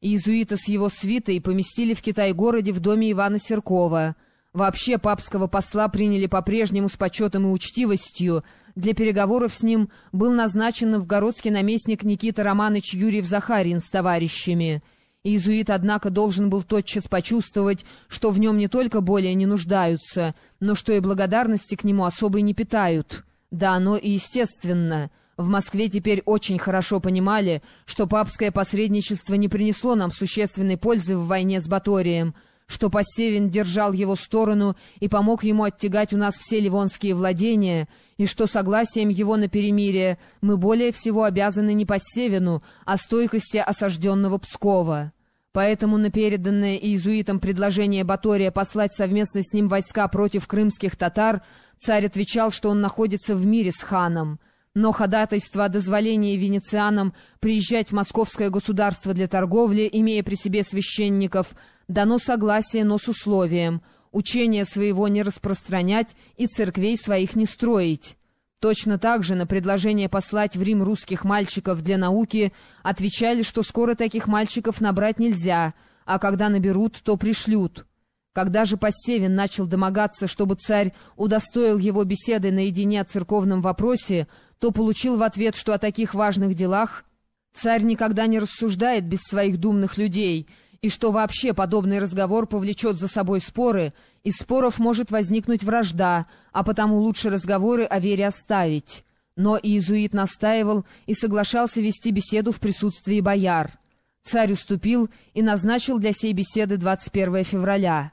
Иезуита с его свитой поместили в Китай-городе в доме Ивана Серкова. Вообще папского посла приняли по-прежнему с почетом и учтивостью. Для переговоров с ним был назначен новгородский наместник Никита Романович Юрьев-Захарин с товарищами. Иезуит, однако, должен был тотчас почувствовать, что в нем не только более не нуждаются, но что и благодарности к нему особой не питают. Да, оно и естественно — в Москве теперь очень хорошо понимали, что папское посредничество не принесло нам существенной пользы в войне с Баторием, что Посевин держал его сторону и помог ему оттягать у нас все ливонские владения, и что согласием его на перемирие мы более всего обязаны не Посевину, а стойкости осажденного Пскова. Поэтому на переданное иезуитам предложение Батория послать совместно с ним войска против крымских татар царь отвечал, что он находится в мире с ханом — но ходатайство о дозволении венецианам приезжать в московское государство для торговли, имея при себе священников, дано согласие, но с условием учения своего не распространять и церквей своих не строить. Точно так же на предложение послать в Рим русских мальчиков для науки отвечали, что скоро таких мальчиков набрать нельзя, а когда наберут, то пришлют. Когда же Посевин начал домогаться, чтобы царь удостоил его беседы наедине о церковном вопросе, то получил в ответ, что о таких важных делах царь никогда не рассуждает без своих думных людей, и что вообще подобный разговор повлечет за собой споры, из споров может возникнуть вражда, а потому лучше разговоры о вере оставить. Но иезуит настаивал и соглашался вести беседу в присутствии бояр. Царь уступил и назначил для сей беседы 21 февраля.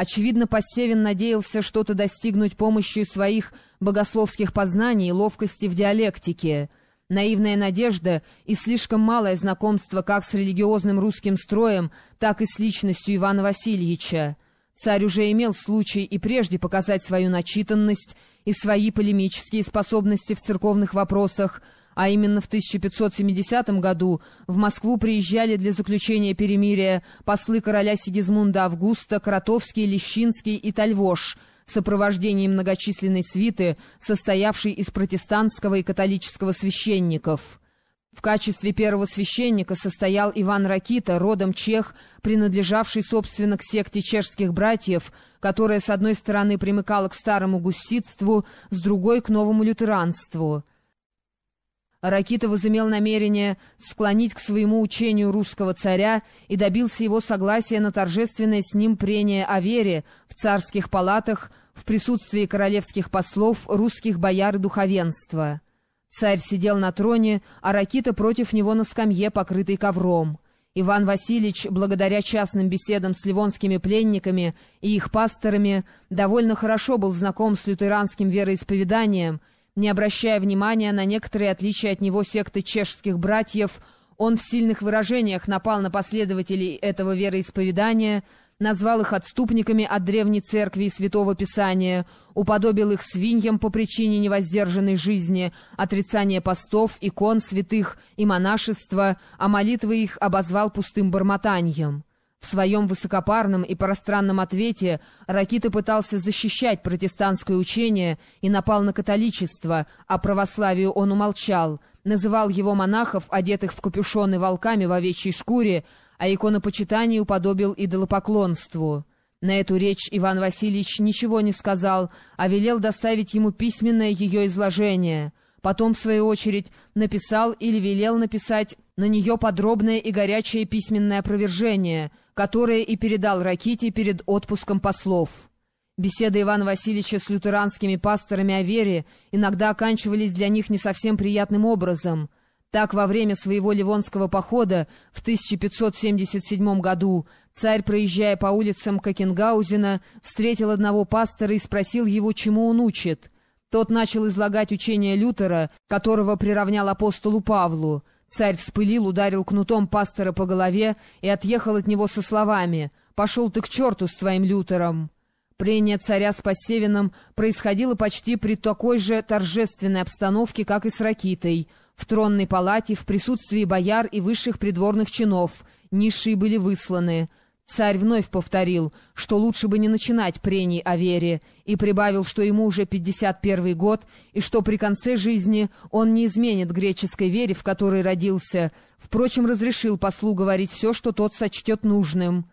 Очевидно, Посевин надеялся что-то достигнуть помощью своих богословских познаний и ловкости в диалектике. Наивная надежда и слишком малое знакомство как с религиозным русским строем, так и с личностью Ивана Васильевича. Царь уже имел случай и прежде показать свою начитанность и свои полемические способности в церковных вопросах, а именно в 1570 году в Москву приезжали для заключения перемирия послы короля Сигизмунда Августа, Кротовский, Лещинский и Тальвош в сопровождении многочисленной свиты, состоявшей из протестантского и католического священников. В качестве первого священника состоял Иван Ракита, родом чех, принадлежавший, собственно, к секте чешских братьев, которая, с одной стороны, примыкала к старому гуситству, с другой — к новому лютеранству. Ракита возымел намерение склонить к своему учению русского царя и добился его согласия на торжественное с ним прение о вере в царских палатах в присутствии королевских послов, русских бояр и духовенства. Царь сидел на троне, а Ракита против него на скамье, покрытой ковром. Иван Васильевич, благодаря частным беседам с ливонскими пленниками и их пасторами, довольно хорошо был знаком с лютеранским вероисповеданием не обращая внимания на некоторые отличия от него секты чешских братьев, он в сильных выражениях напал на последователей этого вероисповедания, назвал их отступниками от древней церкви и святого писания, уподобил их свиньям по причине невоздержанной жизни, отрицания постов, икон святых и монашества, а молитвы их обозвал пустым бормотанием. В своем высокопарном и пространном ответе Ракита пытался защищать протестантское учение и напал на католичество, а православию он умолчал, называл его монахов, одетых в капюшоны волками в овечьей шкуре, а иконопочитание уподобил идолопоклонству. На эту речь Иван Васильевич ничего не сказал, а велел доставить ему письменное ее изложение. Потом, в свою очередь, написал или велел написать на нее подробное и горячее письменное опровержение, которое и передал Раките перед отпуском послов. Беседы Ивана Васильевича с лютеранскими пасторами о вере иногда оканчивались для них не совсем приятным образом. Так, во время своего Ливонского похода в 1577 году царь, проезжая по улицам Кокенгаузена, встретил одного пастора и спросил его, чему он учит. Тот начал излагать учение Лютера, которого приравнял апостолу Павлу. Царь вспылил, ударил кнутом пастора по голове и отъехал от него со словами «Пошел ты к черту с твоим лютером!». Прение царя с Посевиным происходило почти при такой же торжественной обстановке, как и с Ракитой. В тронной палате, в присутствии бояр и высших придворных чинов, низшие были высланы. Царь вновь повторил, что лучше бы не начинать прений о вере, и прибавил, что ему уже 51 год, и что при конце жизни он не изменит греческой вере, в которой родился. Впрочем, разрешил послу говорить все, что тот сочтет нужным.